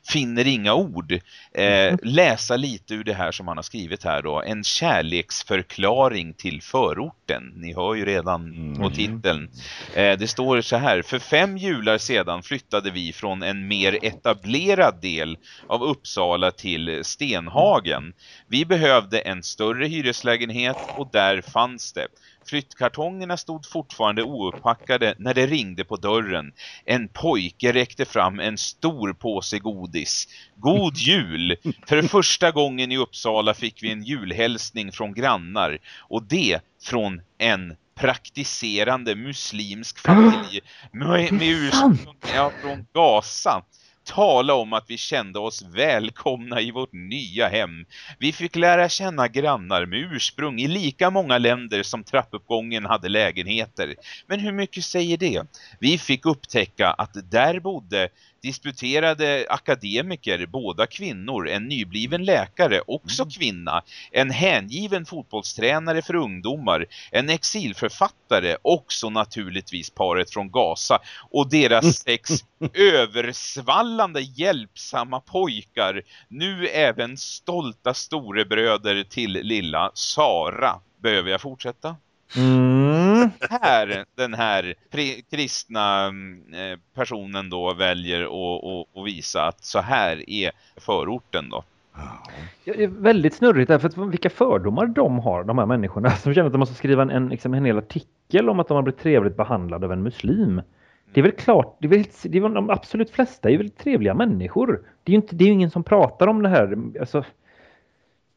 finner inga ord. Eh, mm. läsa lite ur det här som han har skrivit här då. En kärleksförklaring till förorten. Ni hör ju redan mm. på titeln. Eh, det står så här. För fem jular sedan flyttade vi från en mer etablerad del av Uppsala till Stenhagen. Vi behövde en större hyreslägenhet och där fanns det. Flyttkartongerna stod fortfarande ouppackade när det ringde på dörren. En pojke räckte fram en stor påse godis. God jul! För första gången i Uppsala fick vi en julhälsning från grannar. Och det från en praktiserande muslimsk familj med, med ursprung ja, från Gaza tala om att vi kände oss välkomna i vårt nya hem. Vi fick lära känna grannar med ursprung i lika många länder som trappuppgången hade lägenheter. Men hur mycket säger det? Vi fick upptäcka att där bodde disputerade akademiker, båda kvinnor, en nybliven läkare, också mm. kvinna, en hängiven fotbollstränare för ungdomar, en exilförfattare, också naturligtvis paret från Gaza och deras sex översvallande hjälpsamma pojkar, nu även stolta storebröder till lilla Sara. Behöver jag fortsätta? Mm. Här, den här kristna eh, personen då väljer att visa att så här är förorten då. Ja, det är väldigt snurrigt därför att vilka fördomar de har, de här människorna som känner att de måste skriva en, liksom en hel artikel om att de har blivit trevligt behandlade av en muslim. Det är väl klart, det är väl, det är väl de absolut flesta är väl trevliga människor. Det är ju inte, det är ingen som pratar om det här. Alltså,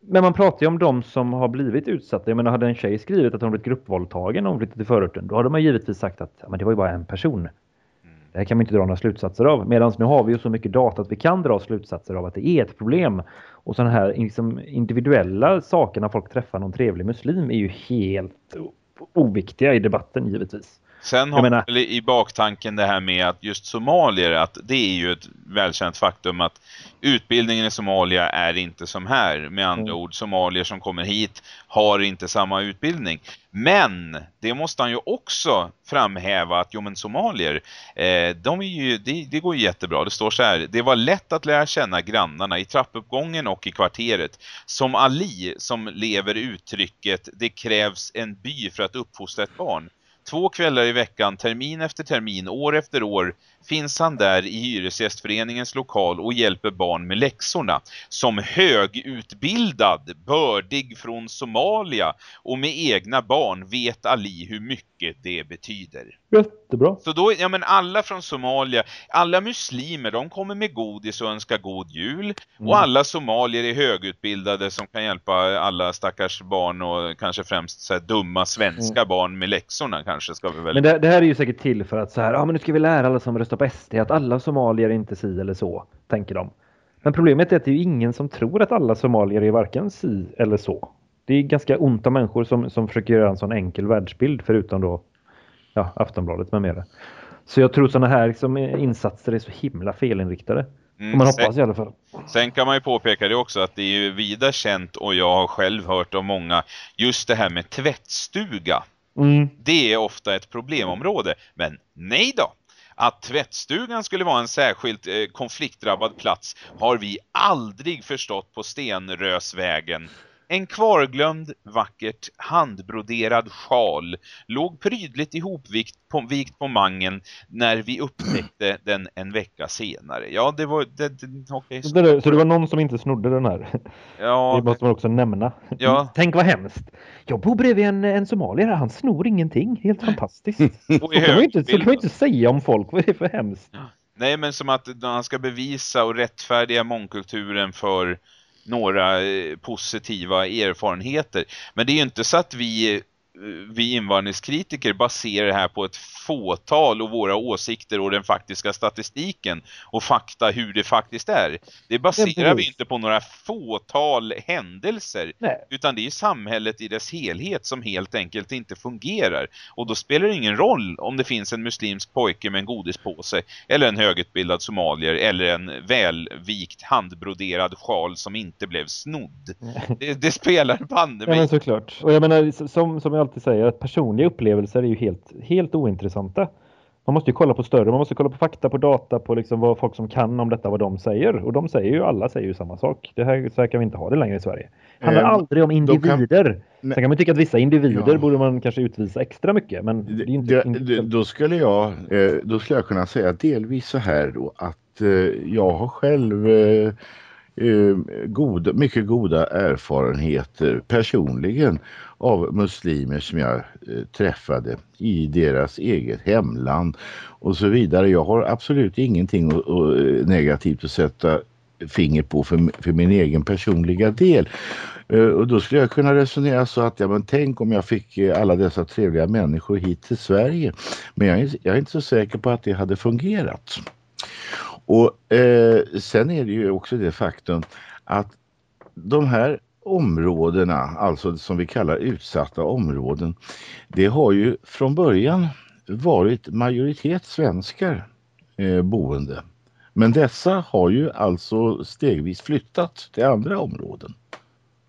men man pratar ju om de som har blivit utsatta. Jag menar, hade en tjej skrivit att hon blivit gruppvåldtagen när hon flyttade till förorten, då hade man givetvis sagt att ja, men det var ju bara en person. Mm. Det här kan man inte dra några slutsatser av. Medan nu har vi ju så mycket data att vi kan dra slutsatser av att det är ett problem. Och sådana här liksom, individuella saker när folk träffar någon trevlig muslim är ju helt oviktiga i debatten givetvis. Sen har man i baktanken det här med att just somalier, att det är ju ett välkänt faktum att utbildningen i Somalia är inte som här. Med andra mm. ord, somalier som kommer hit har inte samma utbildning. Men det måste han ju också framhäva att jo men somalier, eh, de är ju, det, det går ju jättebra. Det står så här, det var lätt att lära känna grannarna i trappuppgången och i kvarteret. Som Ali som lever uttrycket, det krävs en by för att uppfostra ett barn. Två kvällar i veckan, termin efter termin, år efter år finns han där i Hyresgästföreningens lokal och hjälper barn med läxorna. Som högutbildad, bördig från Somalia och med egna barn vet Ali hur mycket det betyder. Jättebra. Så då, ja men alla från Somalia, alla muslimer, de kommer med godis och önskar god jul. Mm. Och alla somalier är högutbildade som kan hjälpa alla stackars barn och kanske främst så dumma svenska mm. barn med läxorna kanske ska vi väl. Men det, det, här är ju säkert till för att så här, ja men nu ska vi lära alla som röstar på SD att alla somalier är inte si eller så, tänker de. Men problemet är att det är ju ingen som tror att alla somalier är varken si eller så. Det är ganska ont om människor som, som försöker göra en sån enkel världsbild förutom då ja, Aftonbladet med mera. Så jag tror sådana här liksom, insatser är så himla felinriktade. Mm, man hoppas sen, i alla fall. Sen kan man ju påpeka det också att det är ju vida känt och jag har själv hört av många just det här med tvättstuga. Mm. Det är ofta ett problemområde. Men nej då, att tvättstugan skulle vara en särskilt eh, konfliktdrabbad plats har vi aldrig förstått på Stenrösvägen. En kvarglömd, vackert handbroderad sjal låg prydligt ihopvikt på, vikt på mangen när vi upptäckte den en vecka senare. Ja, det var... Det, det, okay, så. Det, så det var någon som inte snodde den här? Ja. Det måste man också nämna. Ja. Tänk vad hemskt. Jag bor bredvid en, en somalier här. Han snor ingenting. Helt fantastiskt. så, kan man inte, så kan man inte säga om folk. Vad är det för hemskt? Nej, men som att han ska bevisa och rättfärdiga mångkulturen för några eh, positiva erfarenheter. Men det är ju inte så att vi vi invandringskritiker baserar det här på ett fåtal och våra åsikter och den faktiska statistiken och fakta hur det faktiskt är. Det baserar vi inte på några fåtal händelser Nej. utan det är samhället i dess helhet som helt enkelt inte fungerar. Och då spelar det ingen roll om det finns en muslimsk pojke med en godispåse eller en högutbildad somalier eller en välvikt handbroderad sjal som inte blev snodd. Det, det spelar banne mig. Ja, men såklart. Och jag menar, som, som jag alltid säger att personliga upplevelser är ju helt, helt ointressanta. Man måste ju kolla på större, man måste kolla på fakta, på data, på liksom vad folk som kan om detta, vad de säger. Och de säger ju, alla säger ju samma sak. Det här, så här kan vi inte ha det längre i Sverige. Det handlar mm. aldrig om individer. Kan... Sen kan man tycka att vissa individer ja. borde man kanske utvisa extra mycket. Men det, det inte, det. Då, skulle jag, eh, då skulle jag kunna säga delvis så här då att eh, jag har själv eh, goda, mycket goda erfarenheter personligen av muslimer som jag eh, träffade i deras eget hemland och så vidare. Jag har absolut ingenting och, eh, och negativt att sätta finger på för, för min egen personliga del. Eh, och då skulle jag kunna resonera så att ja, men tänk om jag fick eh, alla dessa trevliga människor hit till Sverige. Men jag är, jag är inte så säker på att det hade fungerat. Och eh, sen är det ju också det faktum att de här områdena, alltså som vi kallar utsatta områden, det har ju från början varit majoritet svenskar eh, boende. Men dessa har ju alltså stegvis flyttat till andra områden.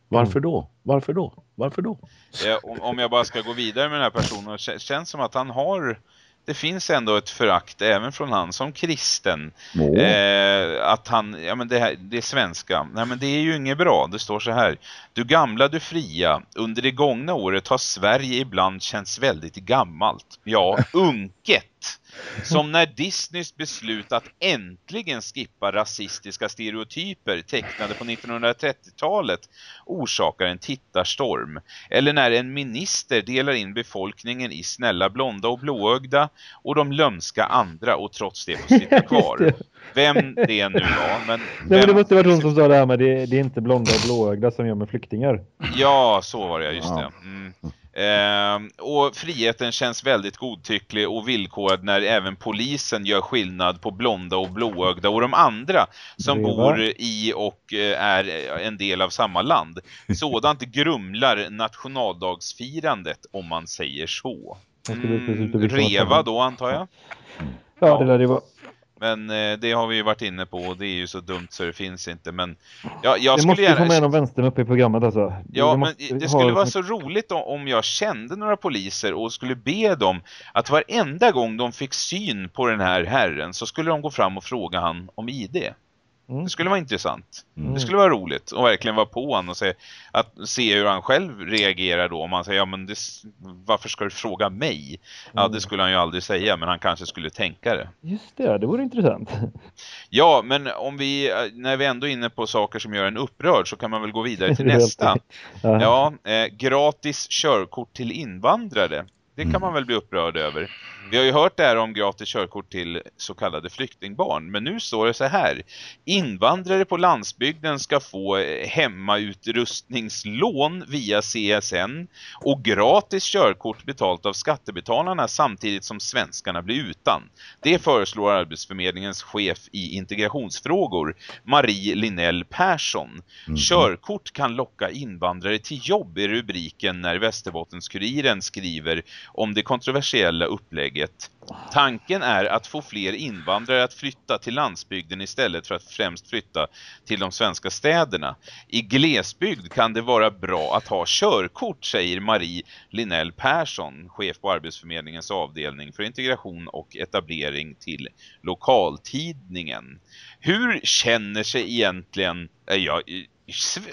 Varför då? Varför då? Varför då? Ja, om jag bara ska gå vidare med den här personen, känns som att han har det finns ändå ett förakt även från han som kristen. Oh. Eh, att han, ja men det, här, det är svenska. Nej men det är ju inget bra. Det står så här. Du gamla, du fria. Under det gångna året har Sverige ibland känts väldigt gammalt. Ja, unket. Som när Disneys beslut att äntligen skippa rasistiska stereotyper tecknade på 1930-talet orsakar en tittarstorm. Eller när en minister delar in befolkningen i snälla blonda och blåögda och de lömska andra och trots det får sitta kvar. Vem det nu var. Men, Nej, men det måste vara hon som sa det här med det, det är inte blonda och blåögda som gör med flyktingar. Ja, så var det, just det. Mm. Eh, och friheten känns väldigt godtycklig och villkorad när även polisen gör skillnad på blonda och blåögda och de andra som bor i och eh, är en del av samma land. Sådant grumlar nationaldagsfirandet om man säger så. Mm, reva då antar jag? Ja, det lär det vara. Men eh, det har vi ju varit inne på och det är ju så dumt så det finns inte. Men ja, jag det skulle måste gärna... få med någon vänster uppe i programmet alltså. Ja, men det skulle vara så roligt om jag kände några poliser och skulle be dem att varenda gång de fick syn på den här herren så skulle de gå fram och fråga han om ID. Mm. Det skulle vara intressant. Mm. Det skulle vara roligt att verkligen vara på honom och se, att se hur han själv reagerar då. Om man säger, ja men det, varför ska du fråga mig? Mm. Ja, det skulle han ju aldrig säga, men han kanske skulle tänka det. Just det, det vore intressant. Ja, men om vi, när vi ändå är inne på saker som gör en upprörd så kan man väl gå vidare till nästa. Ja, eh, gratis körkort till invandrare. Det kan mm. man väl bli upprörd över. Vi har ju hört det här om gratis körkort till så kallade flyktingbarn. Men nu står det så här. Invandrare på landsbygden ska få eh, hemmautrustningslån via CSN och gratis körkort betalt av skattebetalarna samtidigt som svenskarna blir utan. Det föreslår Arbetsförmedlingens chef i integrationsfrågor, Marie Linell Persson. Mm. Körkort kan locka invandrare till jobb i rubriken när Västerbottenskuriren skriver om det kontroversiella upplägget. Tanken är att få fler invandrare att flytta till landsbygden istället för att främst flytta till de svenska städerna. I glesbygd kan det vara bra att ha körkort, säger Marie Linell Persson, chef på Arbetsförmedlingens avdelning för integration och etablering till lokaltidningen. Hur känner sig egentligen, ja,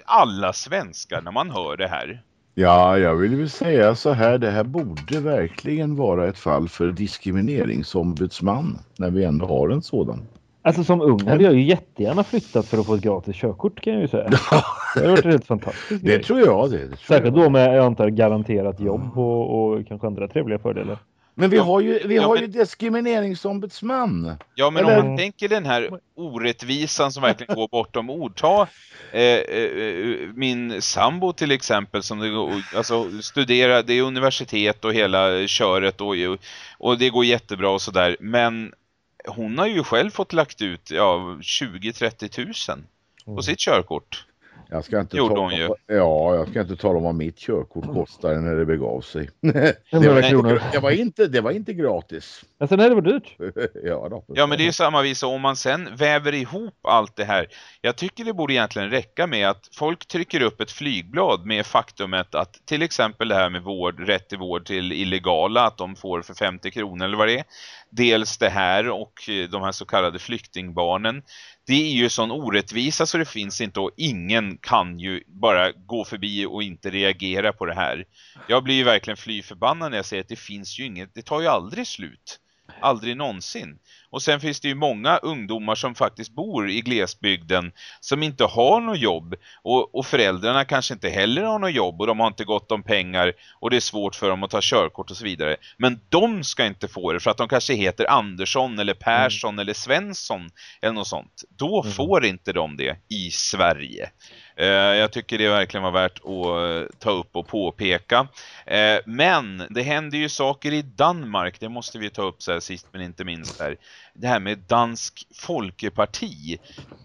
alla svenskar när man hör det här. Ja, jag vill väl säga så här. Det här borde verkligen vara ett fall för diskrimineringsombudsman när vi ändå har en sådan. Alltså som ung hade jag ju jättegärna flyttat för att få ett gratis körkort kan jag ju säga. Det hade varit helt fantastiskt. Det tror jag det. det tror Särskilt jag. då med jag antar garanterat jobb och, och kanske andra trevliga fördelar. Men vi har ju, vi Ja, har men- ju diskrimineringsombudsman. Ja, men Eller- om man tänker den här orättvisan som verkligen går bortom ord. Ta eh, eh, min sambo till exempel som det alltså, studerar, det är universitet och hela köret och, och det går jättebra och sådär. Men hon har ju själv fått lagt ut ja, 20-30 tusen på sitt körkort. Jag ska inte Gjorde tala hon ju. ja, jag ska inte tala om vad mitt körkort kostade när det begav sig. Hundra det, var, det, var inte, det var inte gratis. Alltså nej, det var dyrt. ja, då. Ja men det är ju samma vis om man sen väver ihop allt det här. Jag tycker det borde egentligen räcka med att folk trycker upp ett flygblad med faktumet att till exempel det här med vård, rätt till vård till illegala, att de får för 50 kronor eller vad det är. Dels det här och eh, de här så kallade flyktingbarnen. Det är ju sån orättvisa så det finns inte och ingen kan ju bara gå förbi och inte reagera på det här. Jag blir ju verkligen fly förbannad när jag säger att det finns ju inget, det tar ju aldrig slut. Aldrig någonsin. Och sen finns det ju många ungdomar som faktiskt bor i glesbygden som inte har något jobb och, och föräldrarna kanske inte heller har något jobb och de har inte gott om pengar och det är svårt för dem att ta körkort och så vidare. Men de ska inte få det för att de kanske heter Andersson eller Persson eller Svensson eller något sånt. Då får inte de det i Sverige. Eh, jag tycker det verkligen var värt att eh, ta upp och påpeka. Eh, men det händer ju saker i Danmark, det måste vi ta upp så här sist men inte minst här. Det här med Dansk Folkeparti.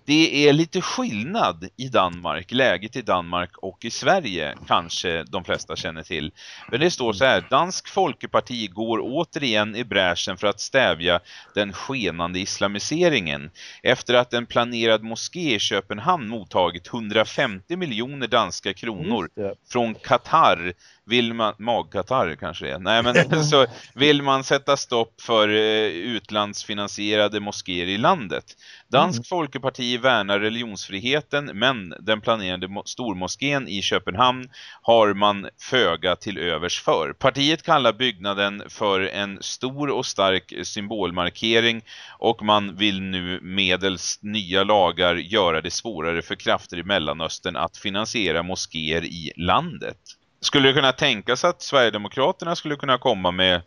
Det är lite skillnad i Danmark, läget i Danmark och i Sverige kanske de flesta känner till. Men det står så här, Dansk Folkeparti går återigen i bräschen för att stävja den skenande islamiseringen. Efter att en planerad moské i Köpenhamn mottagit 150 miljoner danska kronor från Qatar vill man, mag-Qatar kanske är. Nej men så vill man sätta stopp för eh, utlandsfinansierade moskéer i landet. Dansk Folkeparti värnar religionsfriheten men den planerade mo- stormoskén i Köpenhamn har man föga till övers för. Partiet kallar byggnaden för en stor och stark symbolmarkering och man vill nu medels nya lagar göra det svårare för krafter i Mellanöstern att finansiera moskéer i landet. Skulle det kunna tänkas att Sverigedemokraterna skulle kunna komma med,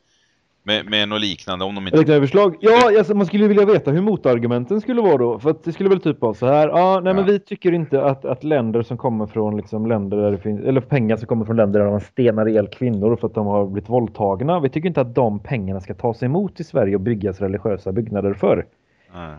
med, med något liknande om de inte... Liknande förslag? Ja, alltså, man skulle vilja veta hur motargumenten skulle vara då. För att det skulle väl typ vara så här. Ja, nej, men Ja. vi tycker inte att, att länder som kommer från liksom länder där det finns, eller pengar som kommer från länder där man stenar ihjäl kvinnor för att de har blivit våldtagna. Vi tycker inte att de pengarna ska tas emot i Sverige och byggas religiösa byggnader för. Nej.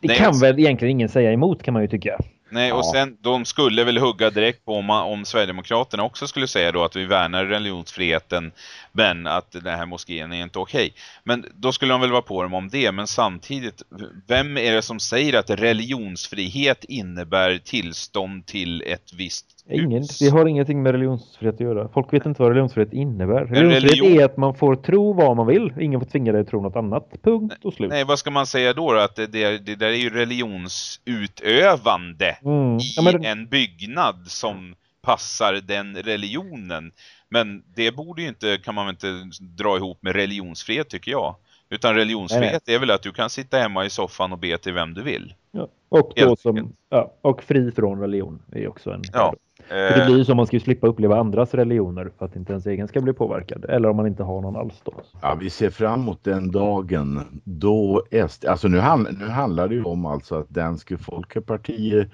Det Nej, kan alltså- väl egentligen ingen säga emot kan man ju tycka. Nej, och Ja. sen de skulle väl hugga direkt på om, om Sverigedemokraterna också skulle säga då att vi värnar religionsfriheten men att den här moskén är inte okej. Men då skulle de väl vara på dem om det, men samtidigt, vem är det som säger att religionsfrihet innebär tillstånd till ett visst Ingen. Det har ingenting med religionsfrihet att göra. Folk vet inte vad religionsfrihet innär. Religionsfrihet religion- är att man får tro vad man vill. Ingen får tvinga dig att tro något annat. Punkt och slut. Nej, vad ska man säga då? Att det, det, det där är ju religionsutövande Mm. i Ja, men, en byggnad som passar den religionen. Men det borde ju inte, kan man väl inte dra ihop med religionsfrihet tycker jag. Utan religionsfrihet är väl att du kan sitta hemma i soffan och be till vem du vill. ja. Och, då som, ja, och fri från religion är också en. Ja. För det Eh, blir ju så man ska ju slippa uppleva andras religioner för att inte ens egen ska bli påverkad. Eller om man inte har någon alls då. Ja, vi ser fram emot den dagen då SD, alltså nu, nu handlar det ju om alltså att Danske Folkepartiet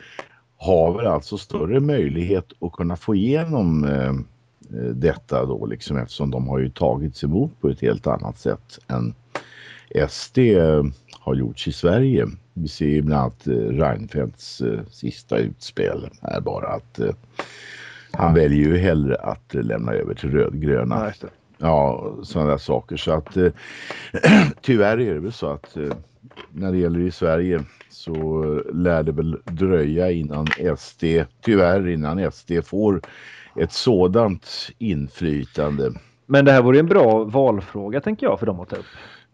har väl alltså större möjlighet att kunna få igenom eh, eh, detta då liksom eftersom de har ju tagits emot på ett helt annat sätt än SD eh, har gjorts i Sverige. Vi ser ju bland annat eh, Reinfeldts eh, sista utspel här bara att han väljer ju hellre att lämna över till rödgröna. Ja, sådana där saker. Så att tyvärr är det väl så att när det gäller i Sverige så lär det väl dröja innan SD, tyvärr innan SD får ett sådant inflytande Men det här vore en bra valfråga tänker jag för dem att ta upp.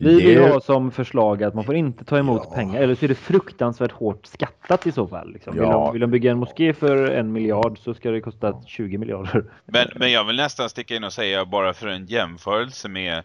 Vi vill Det- ha som förslag att man får inte ta emot Ja. pengar. Eller så är det fruktansvärt hårt skattat i så fall. Liksom. Vill, Ja. de, vill de bygga en moské för en miljard så ska det kosta 20 miljarder. Men, men jag vill nästan sticka in och säga bara för en jämförelse med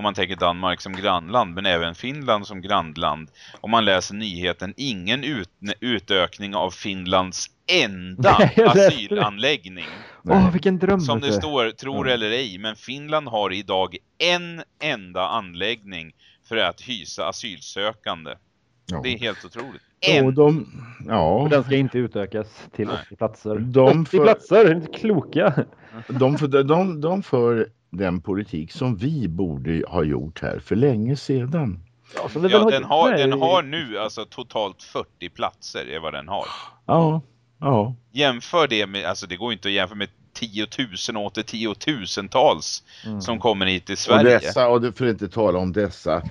om man tänker Danmark som grannland men även Finland som grannland. Om man läser nyheten, ingen ut, utökning av Finlands enda asylanläggning. Åh, vilken dröm! Som det står, tror Ja. eller ej, men Finland har idag en enda anläggning för att hysa asylsökande. Ja. Det är helt otroligt. Och En! de, ja, Och den ska inte utökas till Nej. 80 platser. de 80 för, platser, är inte kloka? de, för, de, de för den politik som vi borde ha gjort här för länge sedan. Ja, så vi väl Ja, den har, den har nu alltså totalt 40 platser är vad den har. Ja, ja. Jämför det med, alltså det går inte att jämföra med tiotusen och åter tiotusentals Mm. som kommer hit till Och Sverige. dessa, och för att inte tala om dessa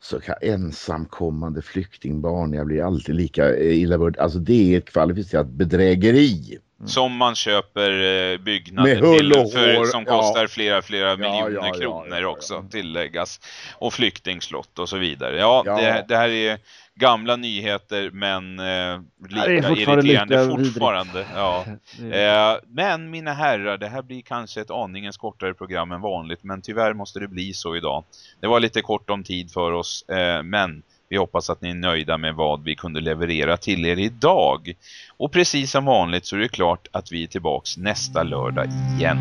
så ka- ensamkommande flyktingbarn. Jag blir alltid lika eh, illa berörd. Alltså det är ett kvalificerat bedrägeri. Som man köper eh, byggnader till för, som ja. kostar flera, flera miljoner ja, ja, kronor ja, ja. också tilläggas. Och flyktingslott och så vidare. Ja, Ja. Det, det här är gamla nyheter men eh, lika det är fortfarande irriterande lika fortfarande. Ja. Eh, men mina herrar, det här blir kanske ett aningens kortare program än vanligt. Men tyvärr måste det bli så idag. Det var lite kort om tid för oss. Eh, men vi hoppas att ni är nöjda med vad vi kunde leverera till er idag. Och precis som vanligt så är det klart att vi är tillbaks nästa lördag igen.